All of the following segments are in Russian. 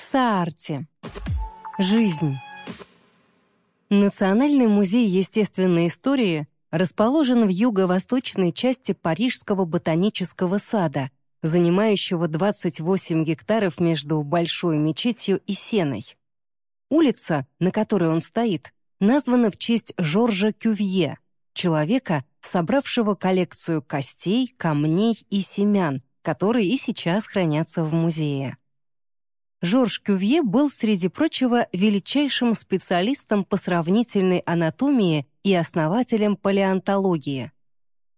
Саарти. Жизнь. Национальный музей естественной истории расположен в юго-восточной части Парижского ботанического сада, занимающего 28 гектаров между Большой мечетью и Сеной. Улица, на которой он стоит, названа в честь Жоржа Кювье, человека, собравшего коллекцию костей, камней и семян, которые и сейчас хранятся в музее. Жорж Кювье был, среди прочего, величайшим специалистом по сравнительной анатомии и основателем палеонтологии.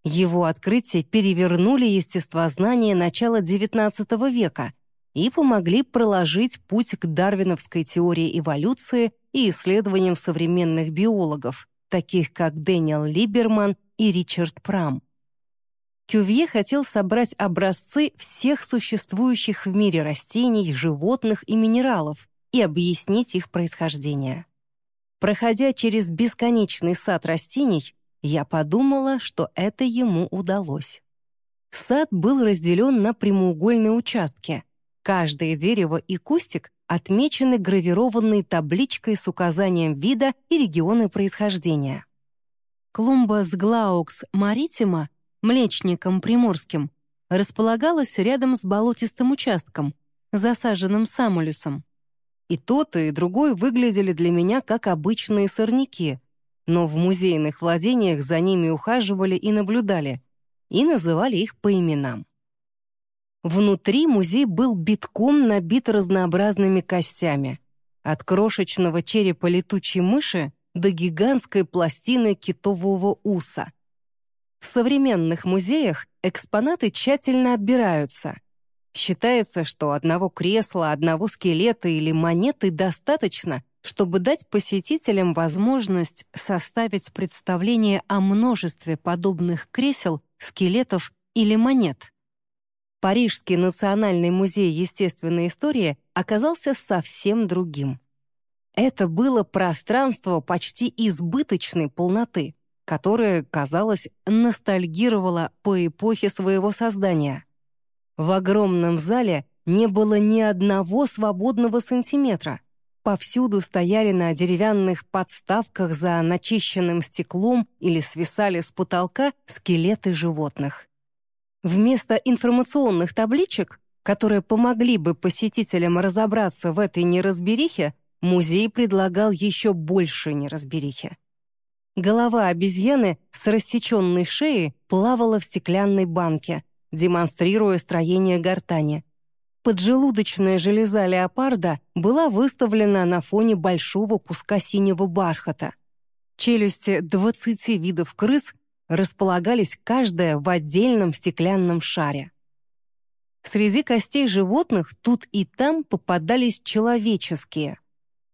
Его открытия перевернули естествознание начала XIX века и помогли проложить путь к дарвиновской теории эволюции и исследованиям современных биологов, таких как Дэниел Либерман и Ричард Прам. Кювье хотел собрать образцы всех существующих в мире растений, животных и минералов и объяснить их происхождение. Проходя через бесконечный сад растений, я подумала, что это ему удалось. Сад был разделен на прямоугольные участки. Каждое дерево и кустик отмечены гравированной табличкой с указанием вида и региона происхождения. Клумба с Глаукс маритима Млечником Приморским, располагалась рядом с болотистым участком, засаженным самолюсом. И тот, и другой выглядели для меня как обычные сорняки, но в музейных владениях за ними ухаживали и наблюдали, и называли их по именам. Внутри музей был битком набит разнообразными костями, от крошечного черепа летучей мыши до гигантской пластины китового уса — в современных музеях экспонаты тщательно отбираются. Считается, что одного кресла, одного скелета или монеты достаточно, чтобы дать посетителям возможность составить представление о множестве подобных кресел, скелетов или монет. Парижский национальный музей естественной истории оказался совсем другим. Это было пространство почти избыточной полноты которое, казалось, ностальгировало по эпохе своего создания. В огромном зале не было ни одного свободного сантиметра. Повсюду стояли на деревянных подставках за начищенным стеклом или свисали с потолка скелеты животных. Вместо информационных табличек, которые помогли бы посетителям разобраться в этой неразберихе, музей предлагал еще больше неразберихи. Голова обезьяны с рассеченной шеей плавала в стеклянной банке, демонстрируя строение гортани. Поджелудочная железа леопарда была выставлена на фоне большого куска синего бархата. Челюсти 20 видов крыс располагались каждая в отдельном стеклянном шаре. Среди костей животных тут и там попадались человеческие.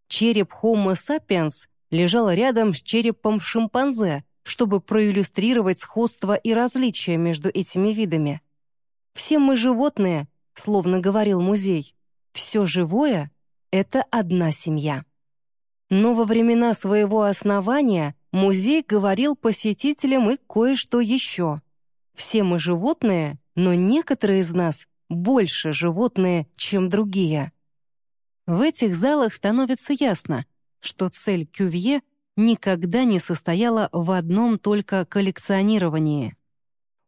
Череп Homo sapiens лежал рядом с черепом шимпанзе, чтобы проиллюстрировать сходство и различия между этими видами. «Все мы животные», — словно говорил музей, «все живое — это одна семья». Но во времена своего основания музей говорил посетителям и кое-что еще. Все мы животные, но некоторые из нас больше животные, чем другие. В этих залах становится ясно — что цель Кювье никогда не состояла в одном только коллекционировании.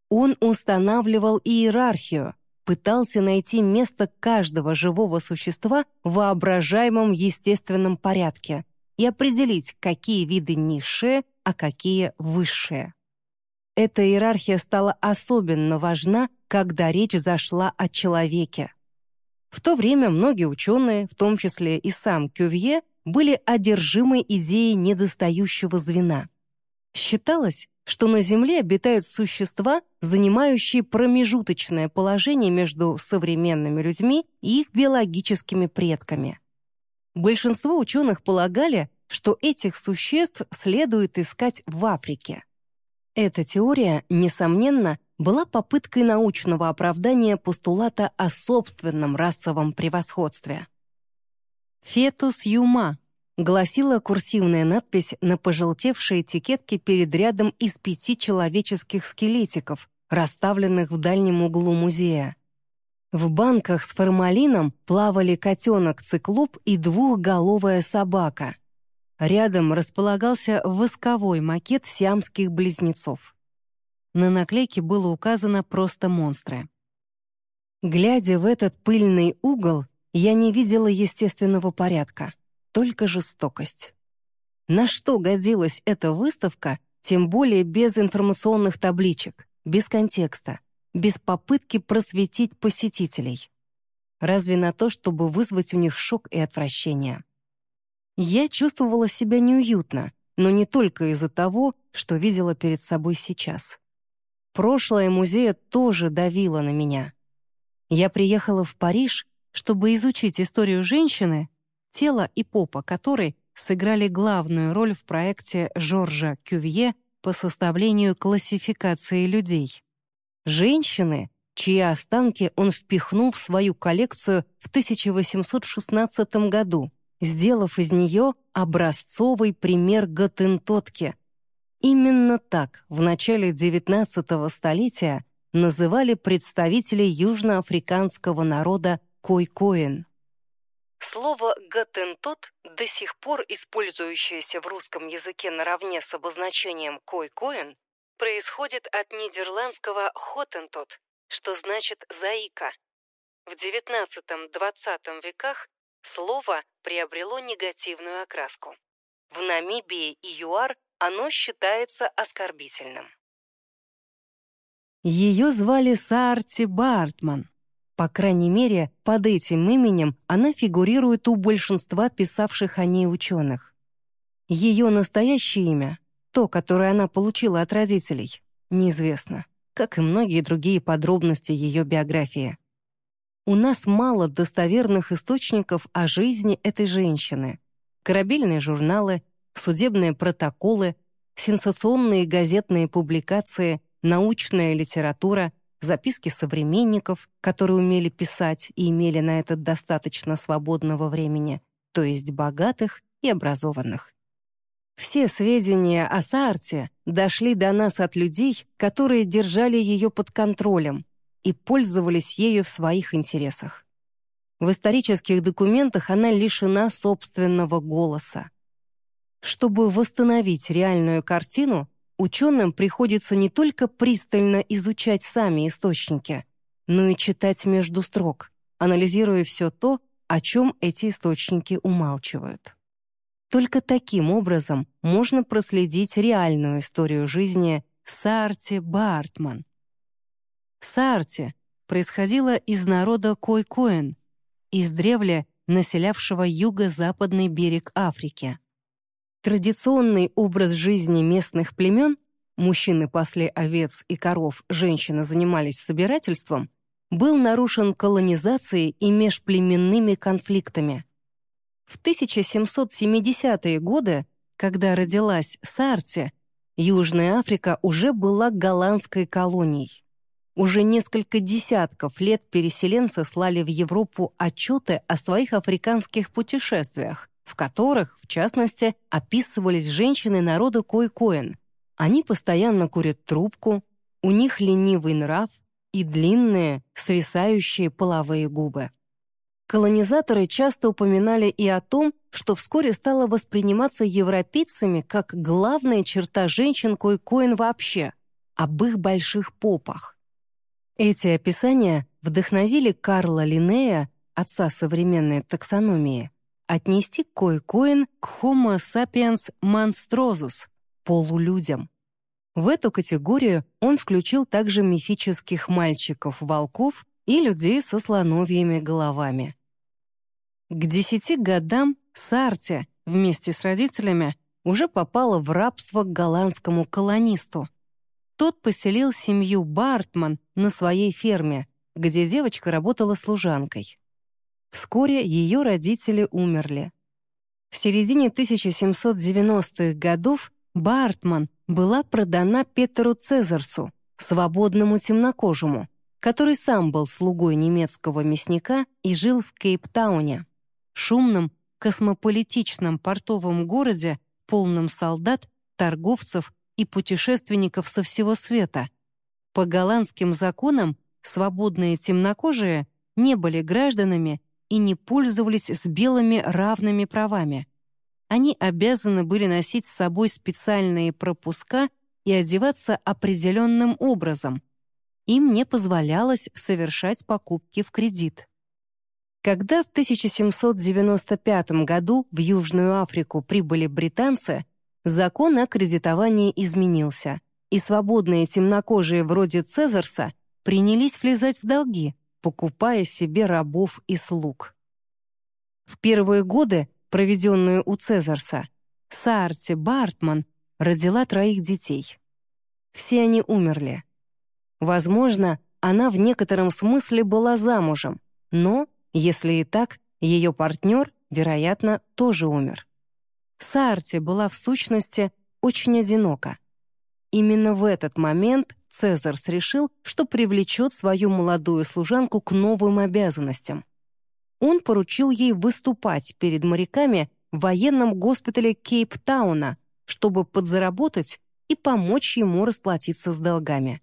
Он устанавливал иерархию, пытался найти место каждого живого существа в воображаемом естественном порядке и определить, какие виды низшие, а какие высшие. Эта иерархия стала особенно важна, когда речь зашла о человеке. В то время многие ученые, в том числе и сам Кювье, были одержимы идеей недостающего звена. Считалось, что на Земле обитают существа, занимающие промежуточное положение между современными людьми и их биологическими предками. Большинство ученых полагали, что этих существ следует искать в Африке. Эта теория, несомненно, была попыткой научного оправдания постулата о собственном расовом превосходстве. «Фетус юма», — гласила курсивная надпись на пожелтевшей этикетке перед рядом из пяти человеческих скелетиков, расставленных в дальнем углу музея. В банках с формалином плавали котенок-циклоп и двухголовая собака. Рядом располагался восковой макет сиамских близнецов. На наклейке было указано просто монстры. Глядя в этот пыльный угол, я не видела естественного порядка, только жестокость. На что годилась эта выставка, тем более без информационных табличек, без контекста, без попытки просветить посетителей? Разве на то, чтобы вызвать у них шок и отвращение? Я чувствовала себя неуютно, но не только из-за того, что видела перед собой сейчас. Прошлое музея тоже давило на меня. Я приехала в Париж, чтобы изучить историю женщины, тело и попа которой сыграли главную роль в проекте Жоржа Кювье по составлению классификации людей. Женщины, чьи останки он впихнул в свою коллекцию в 1816 году, сделав из нее образцовый пример готентотки. Именно так в начале XIX столетия называли представителей южноафриканского народа койкоин. Слово «готентот», до сих пор использующееся в русском языке наравне с обозначением «койкоин», происходит от нидерландского «хотентот», что значит «заика». В XIX-XX веках слово приобрело негативную окраску. В Намибии и ЮАР оно считается оскорбительным. Ее звали Саарти Бартман. По крайней мере, под этим именем она фигурирует у большинства писавших о ней ученых. Ее настоящее имя, то, которое она получила от родителей, неизвестно, как и многие другие подробности ее биографии. У нас мало достоверных источников о жизни этой женщины. Корабельные журналы, судебные протоколы, сенсационные газетные публикации, научная литература — записки современников, которые умели писать и имели на это достаточно свободного времени, то есть богатых и образованных. Все сведения о Саарте дошли до нас от людей, которые держали ее под контролем и пользовались ею в своих интересах. В исторических документах она лишена собственного голоса. Чтобы восстановить реальную картину, ученым приходится не только пристально изучать сами источники, но и читать между строк, анализируя все то, о чем эти источники умалчивают. Только таким образом можно проследить реальную историю жизни Саарти Бартман. Саарти происходила из народа Койкоэн, из древля, населявшего юго-западный берег Африки. Традиционный образ жизни местных племен мужчины пасли овец и коров, женщины занимались собирательством, был нарушен колонизацией и межплеменными конфликтами. В 1770-е годы, когда родилась Сарти, Южная Африка уже была голландской колонией. Уже несколько десятков лет переселенцы слали в Европу отчеты о своих африканских путешествиях, в которых, в частности, описывались женщины народа Койкоэн. Они постоянно курят трубку, у них ленивый нрав и длинные, свисающие половые губы. Колонизаторы часто упоминали и о том, что вскоре стало восприниматься европейцами как главная черта женщин Койкоэн вообще, об их больших попах. Эти описания вдохновили Карла Линнея, отца современной таксономии, отнести койкоин к Homo sapiens monstrosus — полулюдям. В эту категорию он включил также мифических мальчиков-волков и людей со слоновьими головами. К десяти годам Сарти вместе с родителями уже попала в рабство к голландскому колонисту. Тот поселил семью Бартман на своей ферме, где девочка работала служанкой. Вскоре ее родители умерли. В середине 1790-х годов Бартман была продана Петеру Цезарсу, свободному темнокожему, который сам был слугой немецкого мясника и жил в Кейптауне, шумном, космополитичном портовом городе, полном солдат, торговцев и путешественников со всего света. По голландским законам свободные темнокожие не были гражданами и не пользовались с белыми равными правами. Они обязаны были носить с собой специальные пропуска и одеваться определенным образом. Им не позволялось совершать покупки в кредит. Когда в 1795 году в Южную Африку прибыли британцы, закон о кредитовании изменился, и свободные темнокожие вроде Цезарса принялись влезать в долги, покупая себе рабов и слуг. В первые годы, проведенные у Цезарса, Саарти Бартман родила троих детей. Все они умерли. Возможно, она в некотором смысле была замужем, но, если и так, ее партнер, вероятно, тоже умер. Саарти была в сущности очень одинока. Именно в этот момент Цезарс решил, что привлечет свою молодую служанку к новым обязанностям. Он поручил ей выступать перед моряками в военном госпитале Кейптауна, чтобы подзаработать и помочь ему расплатиться с долгами.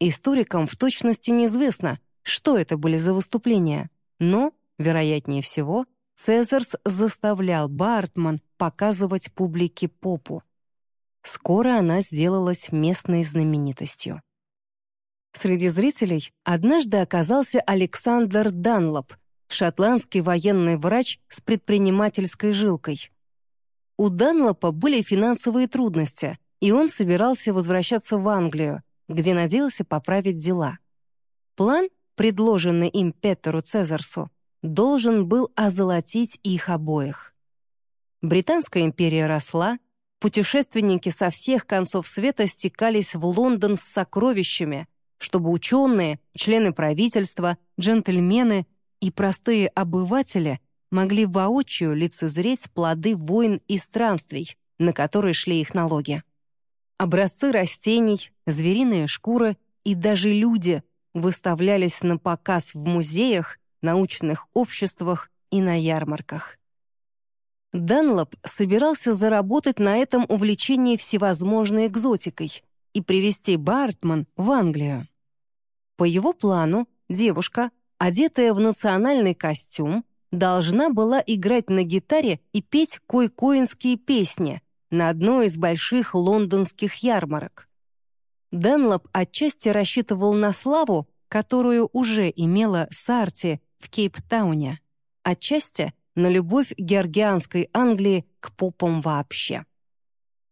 Историкам в точности неизвестно, что это были за выступления, но, вероятнее всего, Цезарс заставлял Бартман показывать публике попу. Скоро она сделалась местной знаменитостью. Среди зрителей однажды оказался Александр Данлоп, шотландский военный врач с предпринимательской жилкой. У Данлопа были финансовые трудности, и он собирался возвращаться в Англию, где надеялся поправить дела. План, предложенный им Петеру Цезарсу, должен был озолотить их обоих. Британская империя росла, Путешественники со всех концов света стекались в Лондон с сокровищами, чтобы ученые, члены правительства, джентльмены и простые обыватели могли воочию лицезреть плоды войн и странствий, на которые шли их налоги. Образцы растений, звериные шкуры и даже люди выставлялись на показ в музеях, научных обществах и на ярмарках. Данлоп собирался заработать на этом увлечении всевозможной экзотикой и привезти Бартман в Англию. По его плану, девушка, одетая в национальный костюм, должна была играть на гитаре и петь койкоинские песни на одной из больших лондонских ярмарок. Данлоп отчасти рассчитывал на славу, которую уже имела Сарти в Кейптауне, отчасти — на любовь георгианской Англии к попам вообще.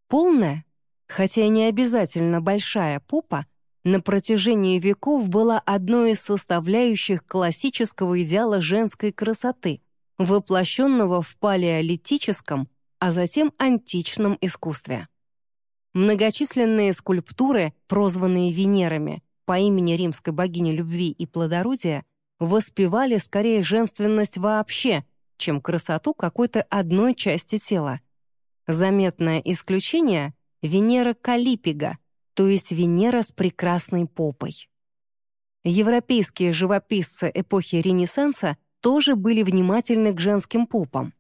Полная, хотя и не обязательно большая попа, на протяжении веков была одной из составляющих классического идеала женской красоты, воплощенного в палеолитическом, а затем античном искусстве. Многочисленные скульптуры, прозванные Венерами по имени римской богини любви и плодородия, воспевали скорее женственность вообще, чем красоту какой-то одной части тела. Заметное исключение — Венера Калипига, то есть Венера с прекрасной попой. Европейские живописцы эпохи Ренессанса тоже были внимательны к женским попам.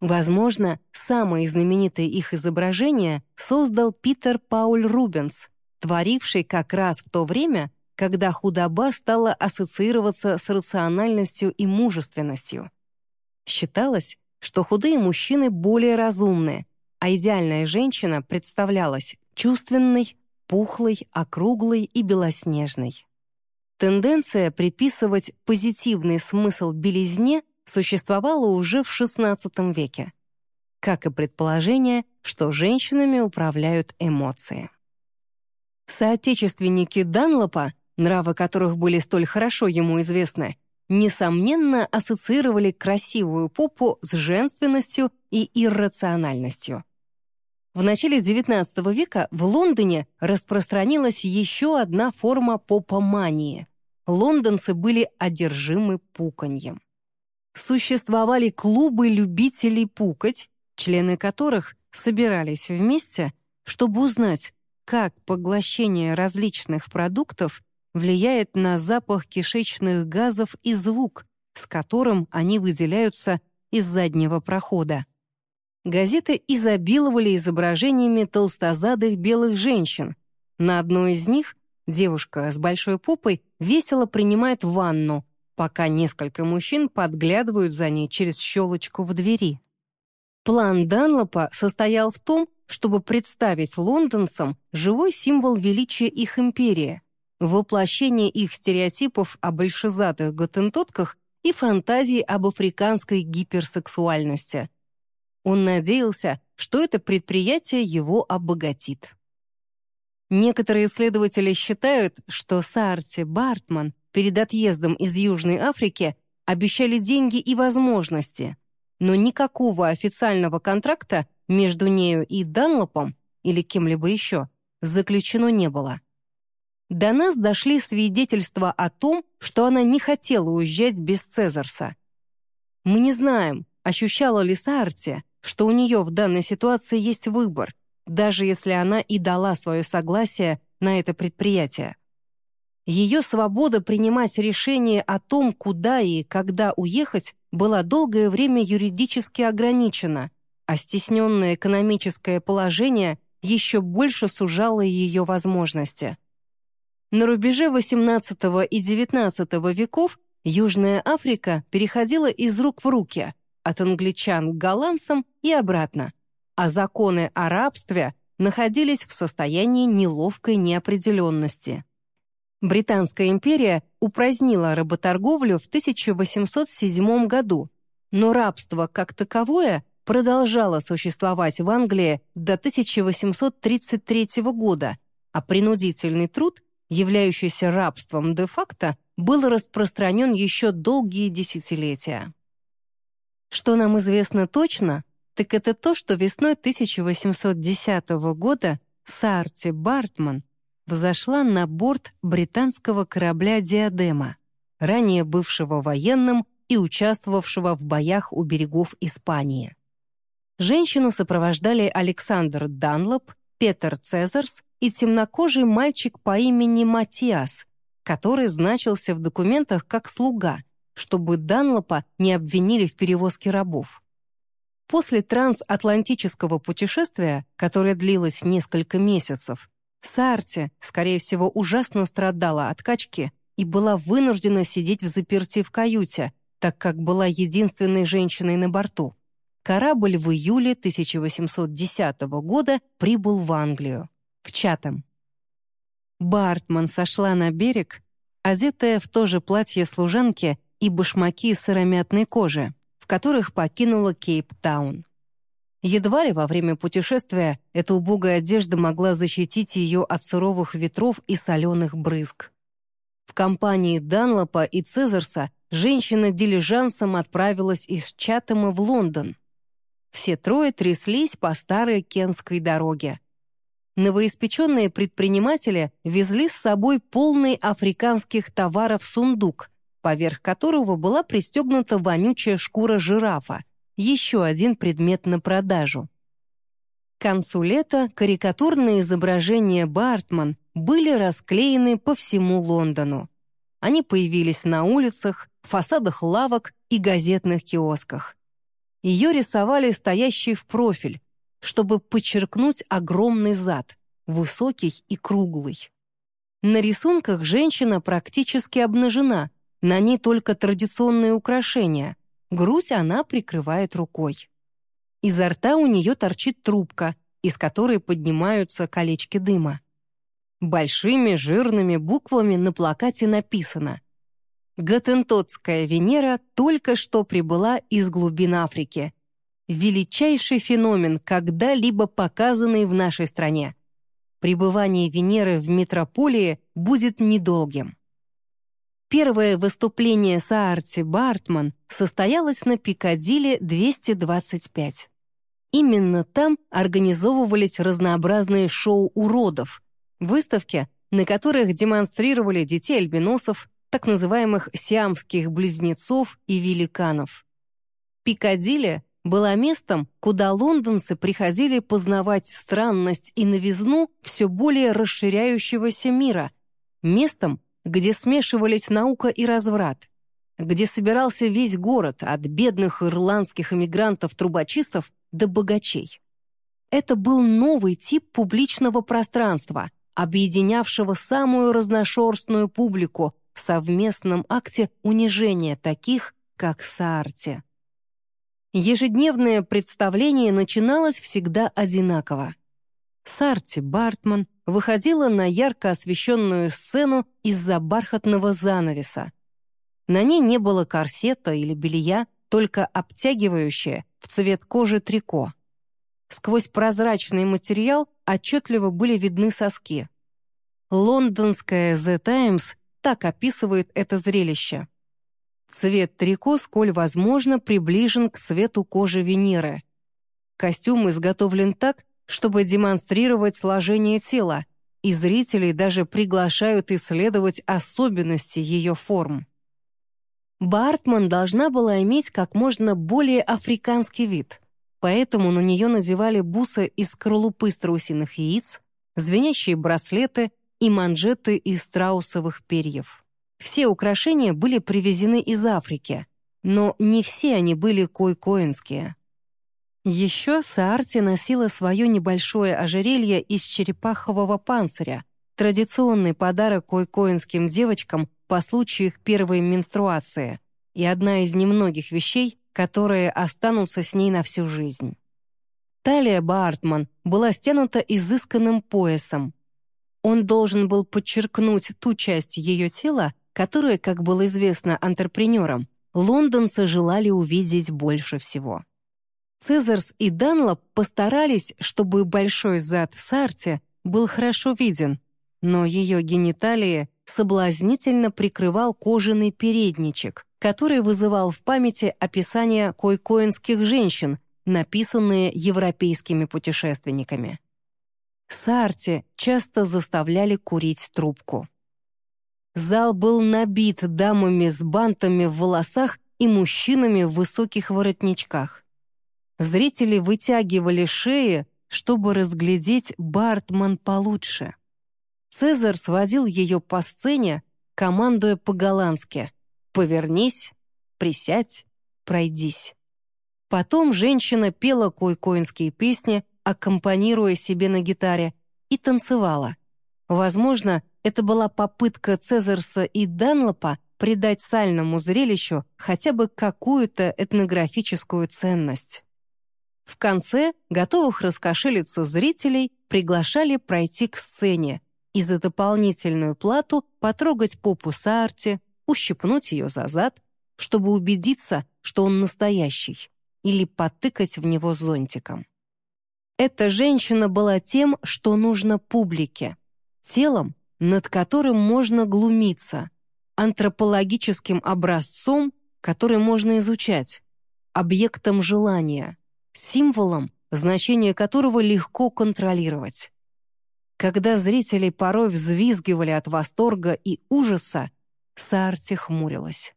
Возможно, самое знаменитое их изображение создал Питер Пауль Рубенс, творивший как раз в то время, когда худоба стала ассоциироваться с рациональностью и мужественностью. Считалось, что худые мужчины более разумные, а идеальная женщина представлялась чувственной, пухлой, округлой и белоснежной. Тенденция приписывать позитивный смысл белизне существовала уже в XVI веке, как и предположение, что женщинами управляют эмоции. Соотечественники Данлопа, нравы которых были столь хорошо ему известны, несомненно, ассоциировали красивую попу с женственностью и иррациональностью. В начале XIX века в Лондоне распространилась еще одна форма попомании. Лондонцы были одержимы пуканьем. Существовали клубы любителей пукать, члены которых собирались вместе, чтобы узнать, как поглощение различных продуктов влияет на запах кишечных газов и звук, с которым они выделяются из заднего прохода. Газеты изобиловали изображениями толстозадых белых женщин. На одной из них девушка с большой попой весело принимает ванну, пока несколько мужчин подглядывают за ней через щелочку в двери. План Данлопа состоял в том, чтобы представить лондонцам живой символ величия их империи, воплощение их стереотипов о большезатых готентотках и фантазии об африканской гиперсексуальности. Он надеялся, что это предприятие его обогатит. Некоторые исследователи считают, что Саарти Бартман перед отъездом из Южной Африки обещали деньги и возможности, но никакого официального контракта между нею и Данлопом или кем-либо еще заключено не было. До нас дошли свидетельства о том, что она не хотела уезжать без Цезарса. Мы не знаем, ощущала ли Саарти, что у нее в данной ситуации есть выбор, даже если она и дала свое согласие на это предприятие. Ее свобода принимать решение о том, куда и когда уехать, была долгое время юридически ограничена, а стесненное экономическое положение еще больше сужало ее возможности. На рубеже XVIII и XIX веков Южная Африка переходила из рук в руки, от англичан к голландцам и обратно, а законы о рабстве находились в состоянии неловкой неопределенности. Британская империя упразднила работорговлю в 1807 году, но рабство как таковое продолжало существовать в Англии до 1833 года, а принудительный труд, являющийся рабством де-факто, был распространен еще долгие десятилетия. Что нам известно точно, так это то, что весной 1810 года Сарти Бартман взошла на борт британского корабля «Диадема», ранее бывшего военным и участвовавшего в боях у берегов Испании. Женщину сопровождали Александр Данлоп, Петер Цезарс и темнокожий мальчик по имени Матиас, который значился в документах как слуга, чтобы Данлопа не обвинили в перевозке рабов. После трансатлантического путешествия, которое длилось несколько месяцев, Сарти, скорее всего, ужасно страдала от качки и была вынуждена сидеть в заперти в каюте, так как была единственной женщиной на борту. Корабль в июле 1810 года прибыл в Англию, в Чатам. Бартман сошла на берег, одетая в то же платье служанки и башмаки сыромятной кожи, в которых покинула Кейптаун. Едва ли во время путешествия эта убогая одежда могла защитить ее от суровых ветров и соленых брызг. В компании Данлопа и Цезарса женщина дилижансом отправилась из Чатама в Лондон. Все трое тряслись по старой Кенской дороге. Новоиспеченные предприниматели везли с собой полный африканских товаров сундук, поверх которого была пристегнута вонючая шкура жирафа — еще один предмет на продажу. К концу лета карикатурные изображения Бартман были расклеены по всему Лондону. Они появились на улицах, фасадах лавок и газетных киосках. Ее рисовали стоящей в профиль, чтобы подчеркнуть огромный зад, высокий и круглый. На рисунках женщина практически обнажена, на ней только традиционные украшения, Грудь она прикрывает рукой. Изо рта у нее торчит трубка, из которой поднимаются колечки дыма. Большими жирными буквами на плакате написано «Готентотская Венера только что прибыла из глубин Африки. Величайший феномен, когда-либо показанный в нашей стране. Пребывание Венеры в метрополии будет недолгим». Первое выступление Саарти Бартман состоялось на Пикадилли 225. Именно там организовывались разнообразные шоу уродов, выставки, на которых демонстрировали детей альбиносов, так называемых сиамских близнецов и великанов. Пикадилли была местом, куда лондонцы приходили познавать странность и новизну все более расширяющегося мира, местом, где смешивались наука и разврат, где собирался весь город от бедных ирландских эмигрантов-трубочистов до богачей. Это был новый тип публичного пространства, объединявшего самую разношерстную публику в совместном акте унижения таких, как Саарти. Ежедневное представление начиналось всегда одинаково. Сарти Бартман выходила на ярко освещенную сцену из-за бархатного занавеса. На ней не было корсета или белья, только обтягивающее в цвет кожи трико. Сквозь прозрачный материал отчетливо были видны соски. Лондонская The Times так описывает это зрелище. Цвет трико, сколь возможно, приближен к цвету кожи Венеры. Костюм изготовлен так, чтобы демонстрировать сложение тела, и зрителей даже приглашают исследовать особенности ее форм. Бартман должна была иметь как можно более африканский вид, поэтому на нее надевали бусы из скорлупы страусиных яиц, звенящие браслеты и манжеты из страусовых перьев. Все украшения были привезены из Африки, но не все они были койкоинские. Еще Саарти носила свое небольшое ожерелье из черепахового панциря, традиционный подарок койкоинским девочкам по случаю их первой менструации и одна из немногих вещей, которые останутся с ней на всю жизнь. Талия Бартман была стянута изысканным поясом. Он должен был подчеркнуть ту часть ее тела, которую, как было известно антрепренерам, лондонцы желали увидеть больше всего. Цезарс и Данлоп постарались, чтобы большой зад Сарти был хорошо виден, но ее гениталии соблазнительно прикрывал кожаный передничек, который вызывал в памяти описания койкоинских женщин, написанные европейскими путешественниками. Сарти часто заставляли курить трубку. Зал был набит дамами с бантами в волосах и мужчинами в высоких воротничках. Зрители вытягивали шеи, чтобы разглядеть Бартман получше. Цезарь сводил ее по сцене, командуя по-голландски «Повернись, присядь, пройдись». Потом женщина пела койкоинские песни, аккомпанируя себе на гитаре, и танцевала. Возможно, это была попытка Цезарса и Данлопа придать сальному зрелищу хотя бы какую-то этнографическую ценность. В конце готовых раскошелиться зрителей приглашали пройти к сцене и за дополнительную плату потрогать попу Саарти, ущипнуть ее за зад, чтобы убедиться, что он настоящий, или потыкать в него зонтиком. Эта женщина была тем, что нужно публике, телом, над которым можно глумиться, антропологическим образцом, который можно изучать, объектом желания — символом, значение которого легко контролировать. Когда зрители порой взвизгивали от восторга и ужаса, Саарти хмурилась.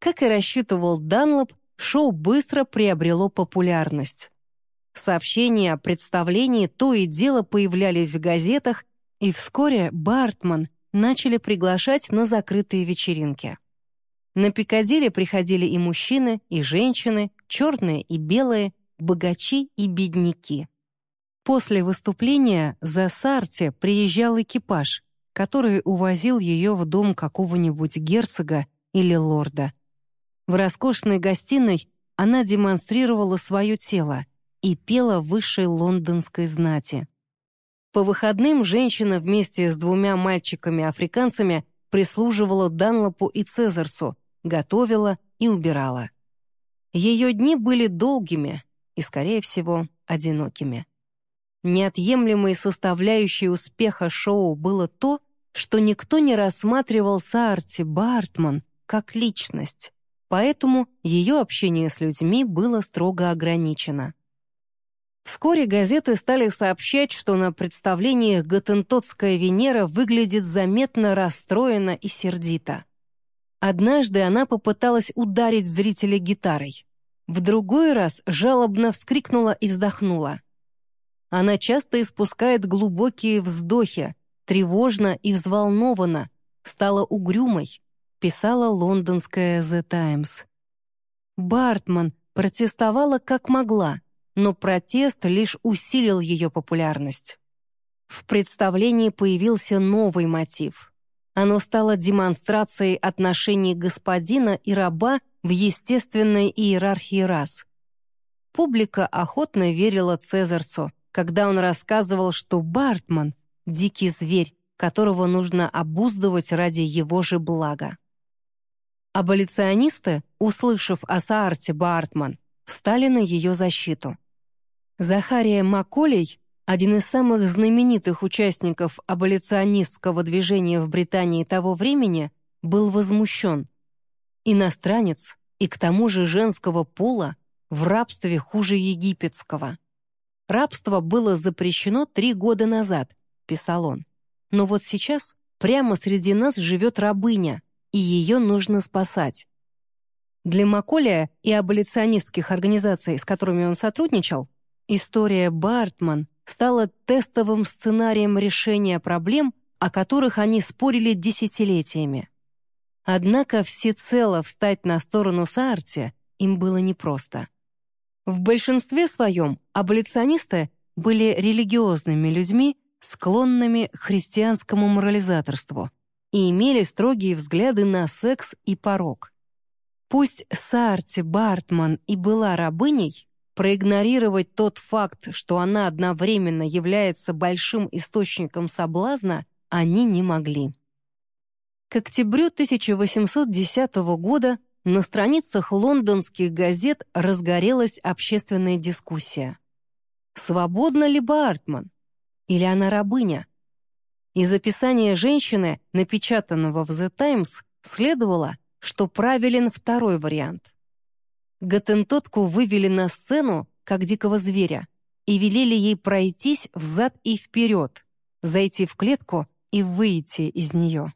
Как и рассчитывал Данлоп, шоу быстро приобрело популярность. Сообщения о представлении то и дело появлялись в газетах, и вскоре Бартман начали приглашать на закрытые вечеринки. На Пикадилли приходили и мужчины, и женщины, черные и белые, богачи и бедняки. После выступления за Сарте приезжал экипаж, который увозил ее в дом какого-нибудь герцога или лорда. В роскошной гостиной она демонстрировала свое тело и пела высшей лондонской знати. По выходным женщина вместе с двумя мальчиками-африканцами прислуживала Данлопу и Цезарсу, готовила и убирала. Ее дни были долгими и, скорее всего, одинокими. Неотъемлемой составляющей успеха шоу было то, что никто не рассматривал Саарти Бартман как личность, поэтому ее общение с людьми было строго ограничено. Вскоре газеты стали сообщать, что на представлениях Готентотская Венера выглядит заметно расстроена и сердито. Однажды она попыталась ударить зрителя гитарой. В другой раз жалобно вскрикнула и вздохнула. Она часто испускает глубокие вздохи, тревожно и взволнованно, стала угрюмой, писала лондонская The Times. Бартман протестовала как могла, но протест лишь усилил ее популярность. В представлении появился новый мотив — Оно стало демонстрацией отношений господина и раба в естественной иерархии рас. Публика охотно верила Цезарцу, когда он рассказывал, что Бартман — дикий зверь, которого нужно обуздывать ради его же блага. Аболиционисты, услышав о Саарте Бартман, встали на ее защиту. Захария Маколей, один из самых знаменитых участников аболиционистского движения в Британии того времени, был возмущен. Иностранец и к тому же женского пола в рабстве хуже египетского. Рабство было запрещено три года назад, писал он. Но вот сейчас прямо среди нас живет рабыня, и ее нужно спасать. Для Маколия и аболиционистских организаций, с которыми он сотрудничал, история Бартман стала тестовым сценарием решения проблем, о которых они спорили десятилетиями. Однако всецело встать на сторону Саарти им было непросто. В большинстве своем аболиционисты были религиозными людьми, склонными к христианскому морализаторству и имели строгие взгляды на секс и порог. Пусть Саарти Бартман и была рабыней, проигнорировать тот факт, что она одновременно является большим источником соблазна, они не могли. К октябрю 1810 года на страницах лондонских газет разгорелась общественная дискуссия. Свободна ли Бартман? Или она рабыня? Из описания женщины, напечатанного в The Times, следовало, что правилен второй вариант. Готентотку вывели на сцену, как дикого зверя, и велели ей пройтись взад и вперед, зайти в клетку и выйти из нее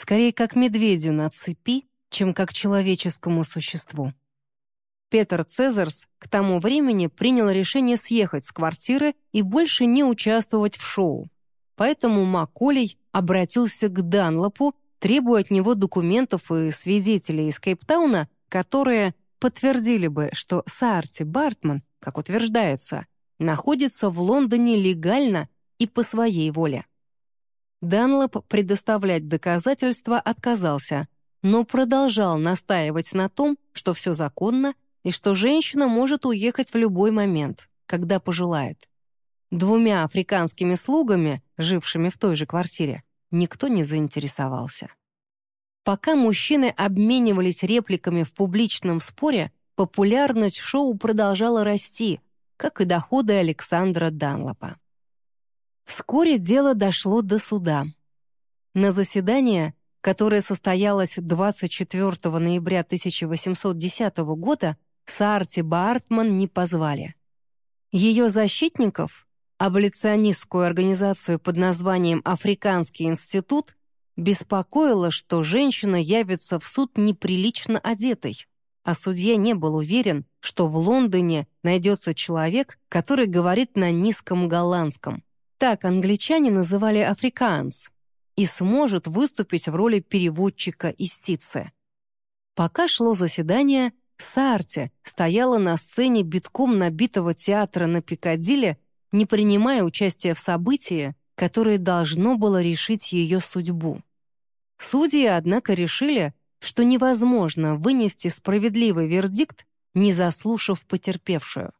скорее как медведю на цепи, чем как человеческому существу. Петр Цезарс к тому времени принял решение съехать с квартиры и больше не участвовать в шоу. Поэтому Маколей обратился к Данлопу, требуя от него документов и свидетелей из Кейптауна, которые подтвердили бы, что Саарти Бартман, как утверждается, находится в Лондоне легально и по своей воле. Данлоп предоставлять доказательства отказался, но продолжал настаивать на том, что все законно и что женщина может уехать в любой момент, когда пожелает. Двумя африканскими слугами, жившими в той же квартире, никто не заинтересовался. Пока мужчины обменивались репликами в публичном споре, популярность шоу продолжала расти, как и доходы Александра Данлопа. Вскоре дело дошло до суда. На заседание, которое состоялось 24 ноября 1810 года, Саарти Бартман не позвали. Ее защитников, аболиционистскую организацию под названием «Африканский институт», беспокоило, что женщина явится в суд неприлично одетой, а судья не был уверен, что в Лондоне найдется человек, который говорит на низком голландском. Так англичане называли африкаанс и сможет выступить в роли переводчика из. Пока шло заседание, Сарти стояла на сцене битком набитого театра на Пикадилли, не принимая участия в событии, которое должно было решить ее судьбу. Судьи, однако, решили, что невозможно вынести справедливый вердикт, не заслушав потерпевшую.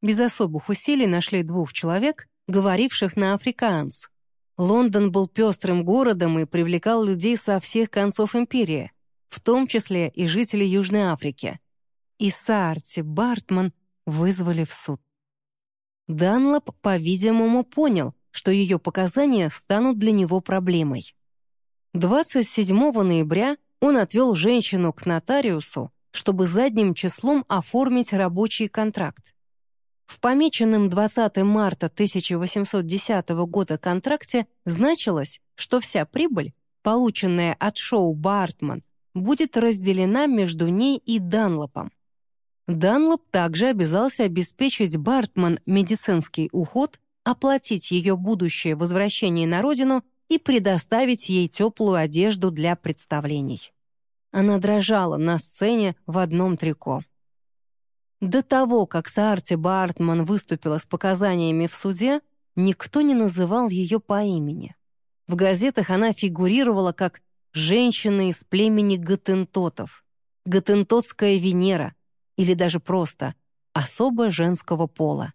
Без особых усилий нашли двух человек, говоривших на африкаанс. Лондон был пестрым городом и привлекал людей со всех концов империи, в том числе и жителей Южной Африки. И Саарти Бартман вызвали в суд. Данлоп, по-видимому, понял, что ее показания станут для него проблемой. 27 ноября он отвел женщину к нотариусу, чтобы задним числом оформить рабочий контракт. В помеченном 20 марта 1810 года контракте значилось, что вся прибыль, полученная от шоу «Бартман», будет разделена между ней и Данлопом. Данлоп также обязался обеспечить Бартман медицинский уход, оплатить ее будущее возвращение на родину и предоставить ей теплую одежду для представлений. Она дрожала на сцене в одном трико. До того, как Саарти Бартман выступила с показаниями в суде, никто не называл ее по имени. В газетах она фигурировала как «женщина из племени гатентотов», «гатентотская Венера» или даже просто «особо женского пола».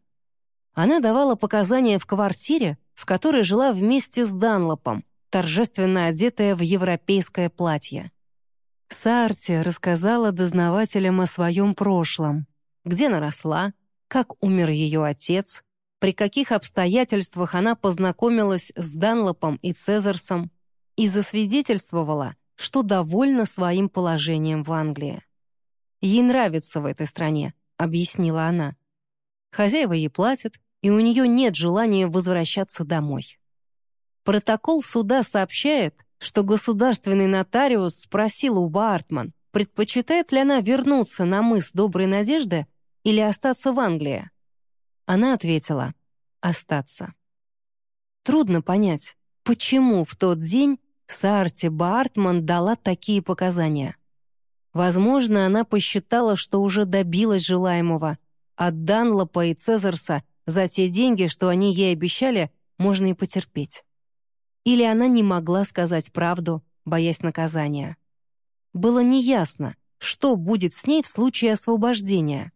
Она давала показания в квартире, в которой жила вместе с Данлопом, торжественно одетая в европейское платье. Сарти рассказала дознавателям о своем прошлом, где она росла, как умер ее отец, при каких обстоятельствах она познакомилась с Данлопом и Цезарсом и засвидетельствовала, что довольна своим положением в Англии. «Ей нравится в этой стране», — объяснила она. Хозяева ей платят, и у нее нет желания возвращаться домой. Протокол суда сообщает, что государственный нотариус спросил у Бартман, предпочитает ли она вернуться на мыс Доброй Надежды или остаться в Англии. Она ответила «остаться». Трудно понять, почему в тот день Сарти Бартман дала такие показания. Возможно, она посчитала, что уже добилась желаемого. От Данлопа и Цезарса за те деньги, что они ей обещали, можно и потерпеть. Или она не могла сказать правду, боясь наказания. Было неясно, что будет с ней в случае освобождения.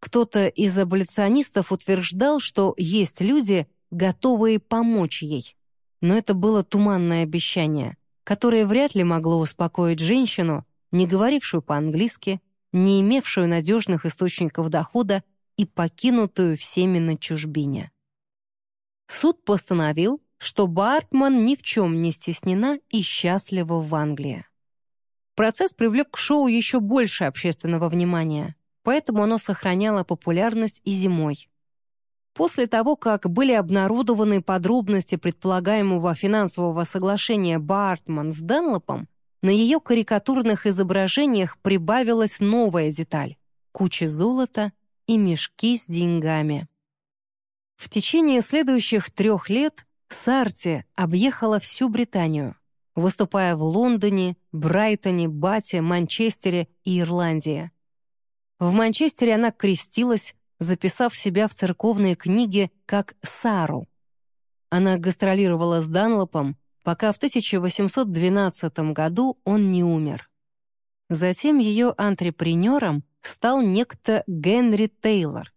Кто-то из аболиционистов утверждал, что есть люди, готовые помочь ей. Но это было туманное обещание, которое вряд ли могло успокоить женщину, не говорившую по-английски, не имевшую надежных источников дохода и покинутую всеми на чужбине. Суд постановил, что Бартман ни в чем не стеснена и счастлива в Англии. Процесс привлек к шоу еще больше общественного внимания поэтому оно сохраняло популярность и зимой. После того, как были обнародованы подробности предполагаемого финансового соглашения Бартман с Денлопом, на ее карикатурных изображениях прибавилась новая деталь — куча золота и мешки с деньгами. В течение следующих трех лет Сарти объехала всю Британию, выступая в Лондоне, Брайтоне, Бате, Манчестере и Ирландии. В Манчестере она крестилась, записав себя в церковные книги как Сару. Она гастролировала с Данлопом, пока в 1812 году он не умер. Затем ее антрепренером стал некто Генри Тейлор.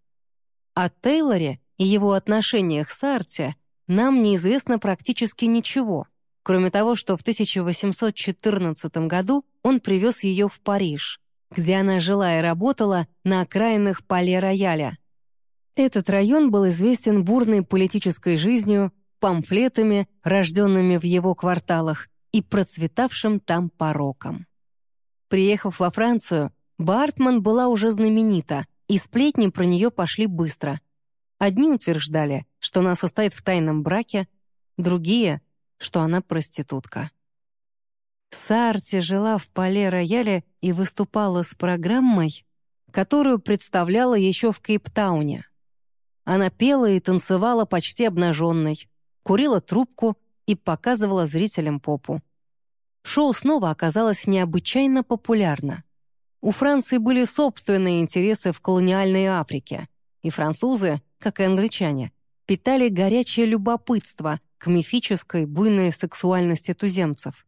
О Тейлоре и его отношениях с Арти нам неизвестно практически ничего, кроме того, что в 1814 году он привез ее в Париж, где она жила и работала на окраинах Пале-Рояля. Этот район был известен бурной политической жизнью, памфлетами, рожденными в его кварталах, и процветавшим там пороком. Приехав во Францию, Бартман была уже знаменита, и сплетни про нее пошли быстро. Одни утверждали, что она состоит в тайном браке, другие — что она проститутка. Сарти жила в Пале-Рояле и выступала с программой, которую представляла еще в Кейптауне. Она пела и танцевала почти обнаженной, курила трубку и показывала зрителям попу. Шоу снова оказалось необычайно популярно. У Франции были собственные интересы в колониальной Африке, и французы, как и англичане, питали горячее любопытство к мифической буйной сексуальности туземцев.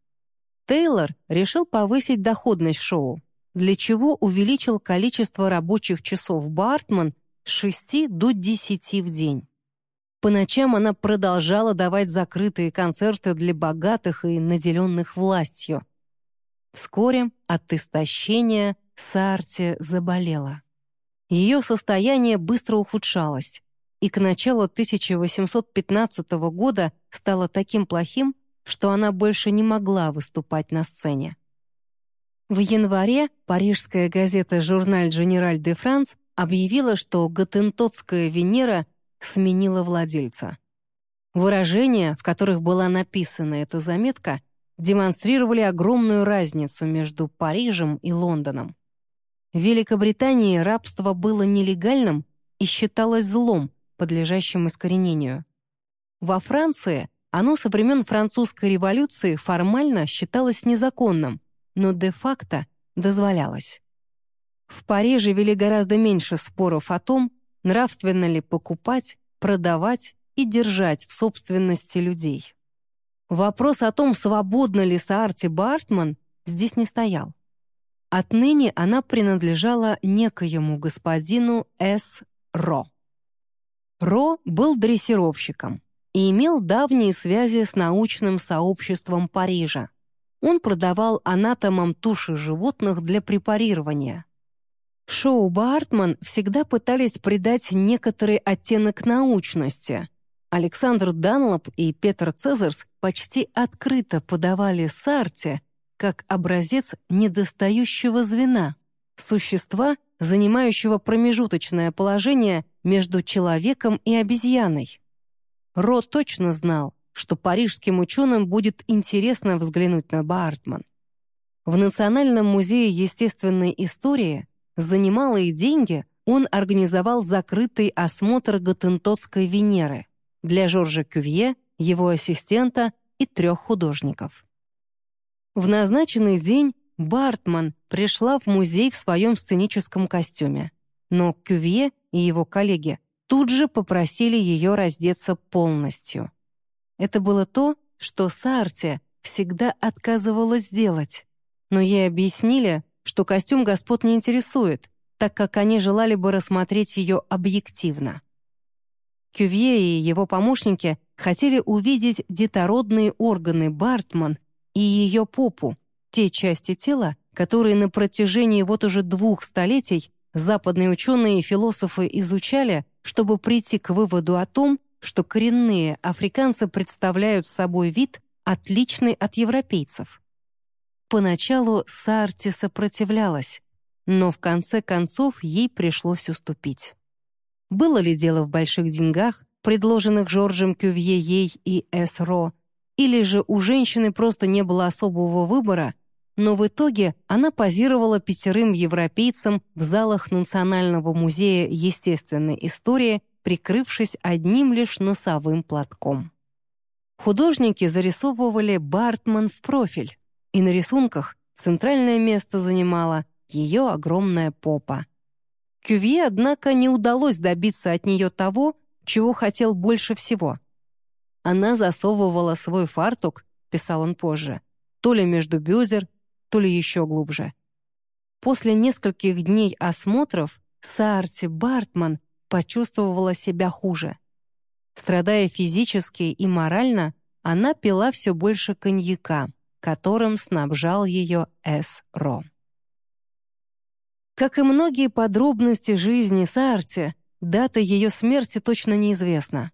Тейлор решил повысить доходность шоу, для чего увеличил количество рабочих часов Бартман с 6 до 10 в день. По ночам она продолжала давать закрытые концерты для богатых и наделенных властью. Вскоре от истощения Сарти заболела. Ее состояние быстро ухудшалось, и к началу 1815 года стало таким плохим, что она больше не могла выступать на сцене. В январе парижская газета «Журналь Дженераль де Франс» объявила, что готентотская Венера сменила владельца. Выражения, в которых была написана эта заметка, демонстрировали огромную разницу между Парижем и Лондоном. В Великобритании рабство было нелегальным и считалось злом, подлежащим искоренению. Во Франции оно со времен французской революции формально считалось незаконным, но де-факто дозволялось. В Париже вели гораздо меньше споров о том, нравственно ли покупать, продавать и держать в собственности людей. Вопрос о том, свободна ли Саарти Бартман, здесь не стоял. Отныне она принадлежала некоему господину С. Ро. Ро был дрессировщиком и имел давние связи с научным сообществом Парижа. Он продавал анатомам туши животных для препарирования. Шоу Бартман всегда пытались придать некоторый оттенок научности. Александр Данлоп и Петр Цезарс почти открыто подавали Сарте как образец недостающего звена, существа, занимающего промежуточное положение между человеком и обезьяной. Ро точно знал, что парижским ученым будет интересно взглянуть на Бартман. В Национальном музее естественной истории за немалые деньги он организовал закрытый осмотр Готентотской Венеры для Жоржа Кювье, его ассистента и трех художников. В назначенный день Бартман пришла в музей в своем сценическом костюме, но Кювье и его коллеги тут же попросили ее раздеться полностью. Это было то, что Сарте всегда отказывалась делать, но ей объяснили, что костюм господ не интересует, так как они желали бы рассмотреть ее объективно. Кювье и его помощники хотели увидеть детородные органы Бартман и ее попу, те части тела, которые на протяжении вот уже двух столетий западные ученые и философы изучали, чтобы прийти к выводу о том, что коренные африканцы представляют собой вид, отличный от европейцев. Поначалу Сарти сопротивлялась, но в конце концов ей пришлось уступить. Было ли дело в больших деньгах, предложенных Жоржем Кювье ей и Эс-Ро, или же у женщины просто не было особого выбора, но в итоге она позировала пятерым европейцам в залах Национального музея естественной истории, прикрывшись одним лишь носовым платком. Художники зарисовывали Бартман в профиль, и на рисунках центральное место занимала ее огромная попа. Кювье, однако, не удалось добиться от нее того, чего хотел больше всего — она засовывала свой фартук, писал он позже, то ли между бедер, то ли еще глубже. После нескольких дней осмотров Саарти Бартман почувствовала себя хуже. Страдая физически и морально, она пила все больше коньяка, которым снабжал ее С. Ро. Как и многие подробности жизни Саарти, дата ее смерти точно неизвестна.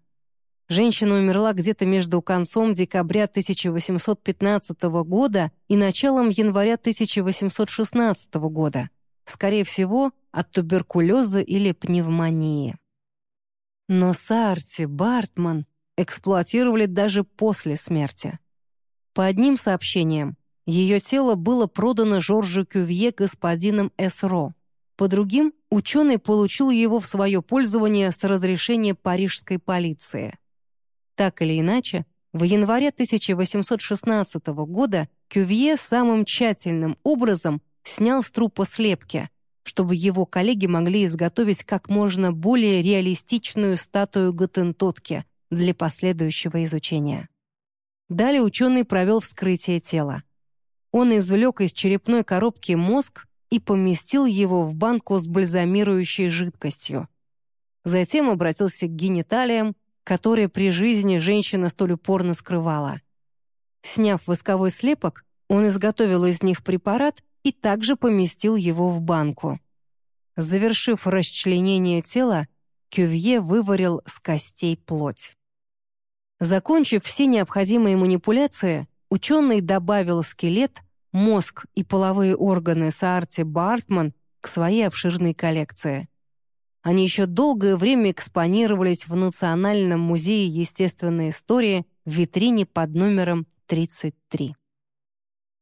Женщина умерла где-то между концом декабря 1815 года и началом января 1816 года, скорее всего, от туберкулеза или пневмонии. Но Сарти, Бартман эксплуатировали даже после смерти. По одним сообщениям, ее тело было продано Жоржу Кювье господином Эсро. По другим, ученый получил его в свое пользование с разрешения парижской полиции. Так или иначе, в январе 1816 года Кювье самым тщательным образом снял с трупа слепки, чтобы его коллеги могли изготовить как можно более реалистичную статую Готентотки для последующего изучения. Далее ученый провел вскрытие тела. Он извлек из черепной коробки мозг и поместил его в банку с бальзамирующей жидкостью. Затем обратился к гениталиям которые при жизни женщина столь упорно скрывала. Сняв восковой слепок, он изготовил из них препарат и также поместил его в банку. Завершив расчленение тела, Кювье выварил с костей плоть. Закончив все необходимые манипуляции, ученый добавил скелет, мозг и половые органы Саарти Бартман к своей обширной коллекции. Они еще долгое время экспонировались в Национальном музее естественной истории в витрине под номером 33.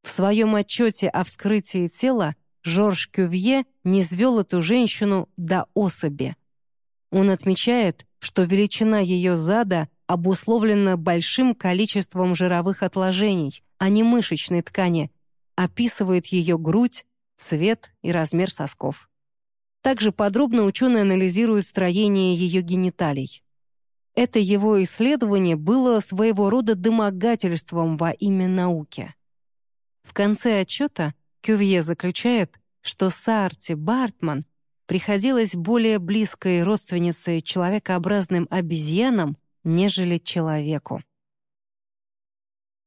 В своем отчете о вскрытии тела Жорж Кювье не свел эту женщину до особи. Он отмечает, что величина ее зада обусловлена большим количеством жировых отложений, а не мышечной ткани, описывает ее грудь, цвет и размер сосков. Также подробно ученые анализируют строение ее гениталий. Это его исследование было своего рода домогательством во имя науки. В конце отчета Кювье заключает, что Сарти Бартман приходилась более близкой родственницей человекообразным обезьянам, нежели человеку.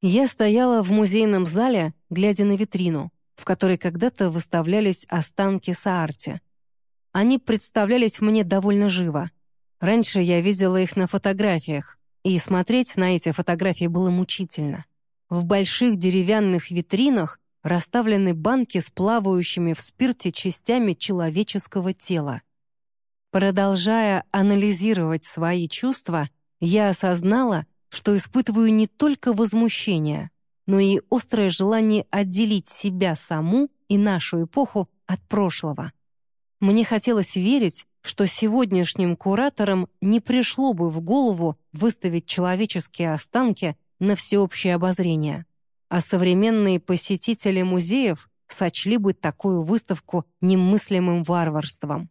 Я стояла в музейном зале, глядя на витрину, в которой когда-то выставлялись останки Саарти. Они представлялись мне довольно живо. Раньше я видела их на фотографиях, и смотреть на эти фотографии было мучительно. В больших деревянных витринах расставлены банки с плавающими в спирте частями человеческого тела. Продолжая анализировать свои чувства, я осознала, что испытываю не только возмущение, но и острое желание отделить себя саму и нашу эпоху от прошлого. Мне хотелось верить, что сегодняшним кураторам не пришло бы в голову выставить человеческие останки на всеобщее обозрение, а современные посетители музеев сочли бы такую выставку немыслимым варварством.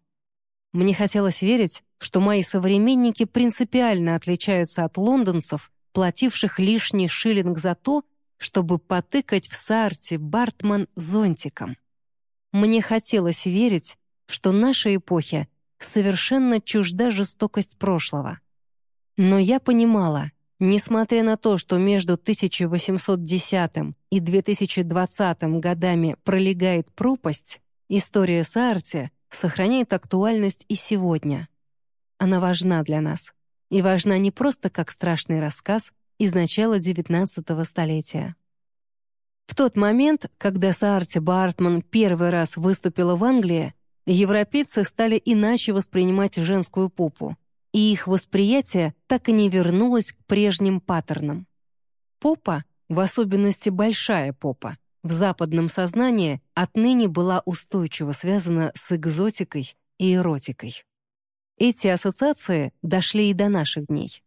Мне хотелось верить, что мои современники принципиально отличаются от лондонцев, плативших лишний шиллинг за то, чтобы потыкать в Сарте Бартман зонтиком. Мне хотелось верить, что нашей эпохе совершенно чужда жестокость прошлого. Но я понимала, несмотря на то, что между 1810 и 2020 годами пролегает пропасть, история Саарти сохраняет актуальность и сегодня. Она важна для нас. И важна не просто как страшный рассказ из начала XIX столетия. В тот момент, когда Саарти Бартман первый раз выступила в Англии, европейцы стали иначе воспринимать женскую попу, и их восприятие так и не вернулось к прежним паттернам. Попа, в особенности большая попа, в западном сознании отныне была устойчиво связана с экзотикой и эротикой. Эти ассоциации дошли и до наших дней.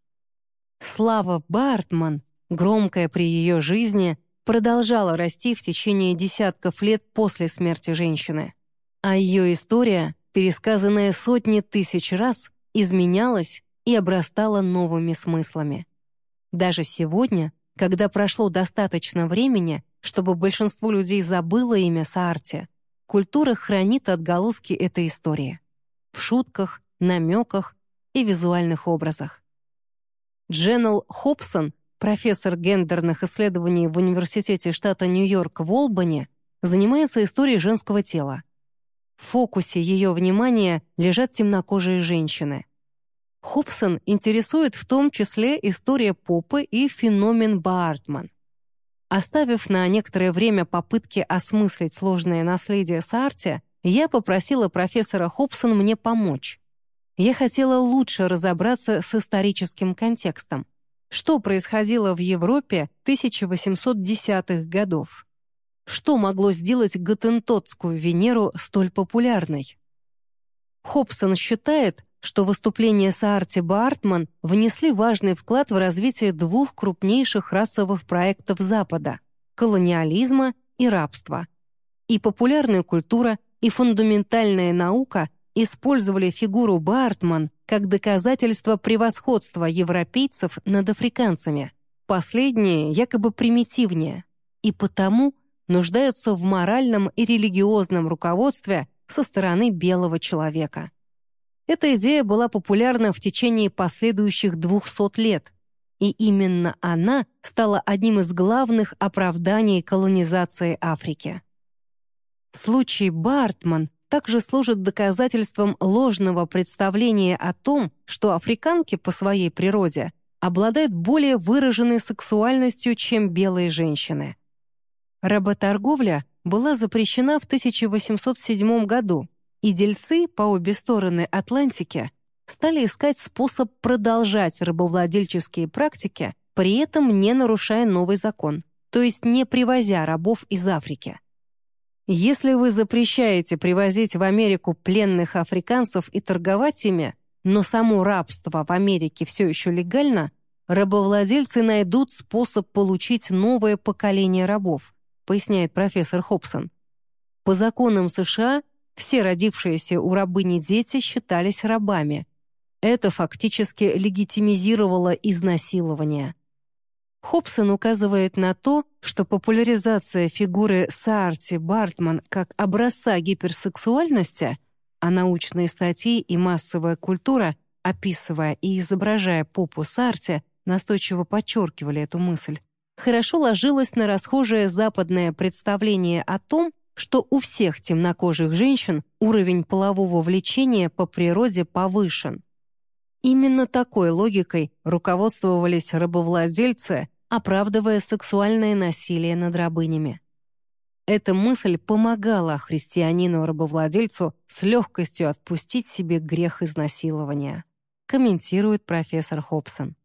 Слава Бартман, громкая при ее жизни, продолжала расти в течение десятков лет после смерти женщины. А ее история, пересказанная сотни тысяч раз, изменялась и обрастала новыми смыслами. Даже сегодня, когда прошло достаточно времени, чтобы большинство людей забыло имя Саарти, культура хранит отголоски этой истории. В шутках, намеках и визуальных образах. Дженнел Хобсон, профессор гендерных исследований в Университете штата Нью-Йорк в Олбани, занимается историей женского тела. В фокусе ее внимания лежат темнокожие женщины. Хобсон интересует в том числе история попы и феномен Бартман. Оставив на некоторое время попытки осмыслить сложное наследие Саарти, я попросила профессора Хобсон мне помочь. Я хотела лучше разобраться с историческим контекстом. Что происходило в Европе 1810-х годов? Что могло сделать Готентотскую Венеру столь популярной? Хобсон считает, что выступления Саарти Бартман внесли важный вклад в развитие двух крупнейших расовых проектов Запада — колониализма и рабства. И популярная культура, и фундаментальная наука использовали фигуру Бартман как доказательство превосходства европейцев над африканцами. Последние якобы примитивнее, и потому нуждаются в моральном и религиозном руководстве со стороны белого человека. Эта идея была популярна в течение последующих 200 лет, и именно она стала одним из главных оправданий колонизации Африки. Случай Бартман также служит доказательством ложного представления о том, что африканки по своей природе обладают более выраженной сексуальностью, чем белые женщины. Работорговля была запрещена в 1807 году, и дельцы по обе стороны Атлантики стали искать способ продолжать рабовладельческие практики, при этом не нарушая новый закон, то есть не привозя рабов из Африки. Если вы запрещаете привозить в Америку пленных африканцев и торговать ими, но само рабство в Америке все еще легально, рабовладельцы найдут способ получить новое поколение рабов, поясняет профессор Хобсон. По законам США все родившиеся у рабыни дети считались рабами. Это фактически легитимизировало изнасилование. Хобсон указывает на то, что популяризация фигуры Саарти Бартман как образца гиперсексуальности, а научные статьи и массовая культура, описывая и изображая попу Саарти, настойчиво подчеркивали эту мысль, хорошо ложилась на расхожее западное представление о том, что у всех темнокожих женщин уровень полового влечения по природе повышен. Именно такой логикой руководствовались рабовладельцы, оправдывая сексуальное насилие над рабынями. Эта мысль помогала христианину-рабовладельцу с легкостью отпустить себе грех изнасилования, комментирует профессор Хобсон.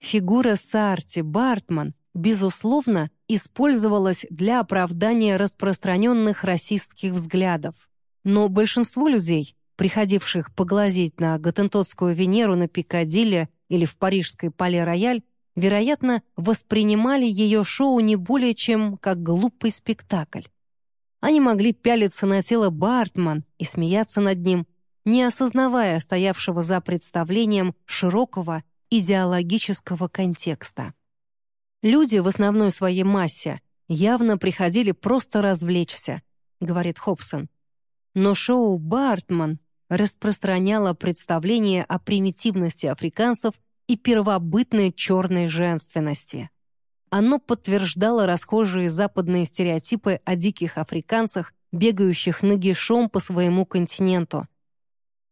Фигура Сарти Бартман, безусловно, использовалась для оправдания распространенных расистских взглядов. Но большинство людей, приходивших поглазеть на Готентотскую Венеру на Пикадилли или в парижской Пале-Рояль, вероятно, воспринимали ее шоу не более чем как глупый спектакль. Они могли пялиться на тело Бартман и смеяться над ним, не осознавая стоявшего за представлением широкого идеологического контекста. Люди в основной своей массе явно приходили просто развлечься, говорит Хобсон. Но шоу «Бартман» распространяло представление о примитивности африканцев и первобытной черной женственности. Оно подтверждало расхожие западные стереотипы о диких африканцах, бегающих нагишом по своему континенту.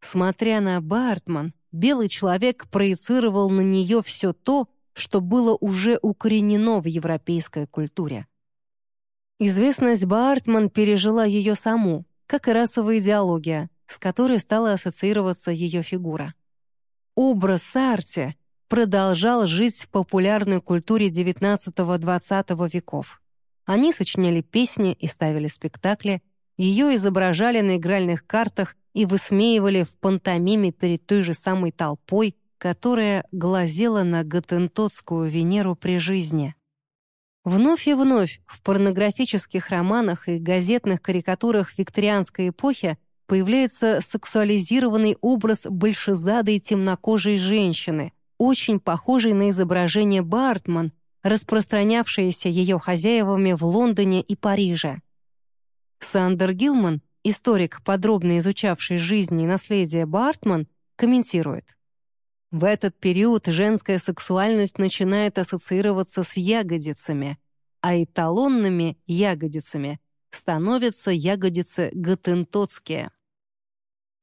Смотря на Бартман, белый человек проецировал на нее все то, что было уже укоренено в европейской культуре. Известность Бартман пережила ее саму, как и расовая идеология, с которой стала ассоциироваться ее фигура. Образ Сарти продолжал жить в популярной культуре XIX-XX веков. Они сочиняли песни и ставили спектакли, ее изображали на игральных картах и высмеивали в пантомиме перед той же самой толпой, которая глазела на Готентотскую Венеру при жизни. Вновь и вновь в порнографических романах и газетных карикатурах викторианской эпохи появляется сексуализированный образ большезадой темнокожей женщины, очень похожий на изображение Бартман, распространявшееся ее хозяевами в Лондоне и Париже. Сандер Гилман, историк, подробно изучавший жизнь и наследие Бартман, комментирует. В этот период женская сексуальность начинает ассоциироваться с ягодицами, а эталонными ягодицами становятся ягодицы готентотские.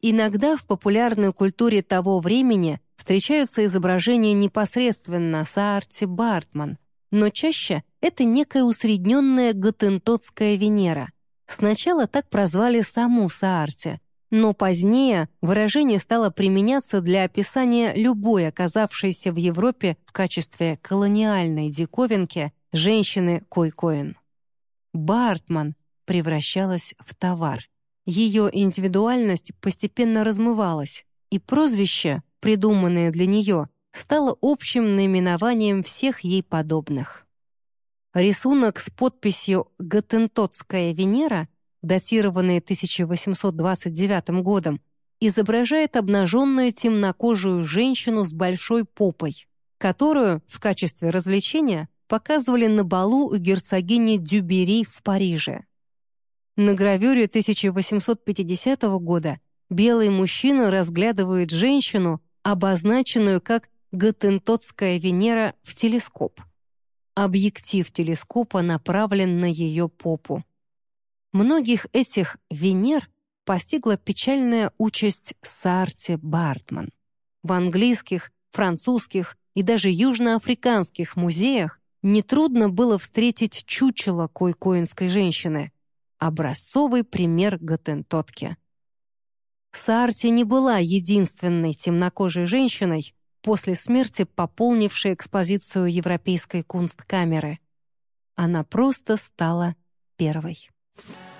Иногда в популярной культуре того времени встречаются изображения непосредственно Саарти Бартман, но чаще это некая усредненная готентотская Венера. Сначала так прозвали саму Саарти, но позднее выражение стало применяться для описания любой оказавшейся в Европе в качестве колониальной диковинки женщины Койкоин. Бартман превращалась в товар. Ее индивидуальность постепенно размывалась, и прозвище придуманное для нее, стало общим наименованием всех ей подобных. Рисунок с подписью «Готентотская Венера», датированный 1829 годом, изображает обнаженную темнокожую женщину с большой попой, которую в качестве развлечения показывали на балу у герцогини Дюбери в Париже. На гравюре 1850 года белый мужчина разглядывает женщину, обозначенную как Готентотская Венера в телескоп. Объектив телескопа направлен на ее попу. Многих этих Венер постигла печальная участь Сарти Бартман. В английских, французских и даже южноафриканских музеях нетрудно было встретить чучело койкоинской женщины, образцовый пример готентотки. Саарти не была единственной темнокожей женщиной, после смерти пополнившей экспозицию Европейской кунсткамеры. Она просто стала первой. you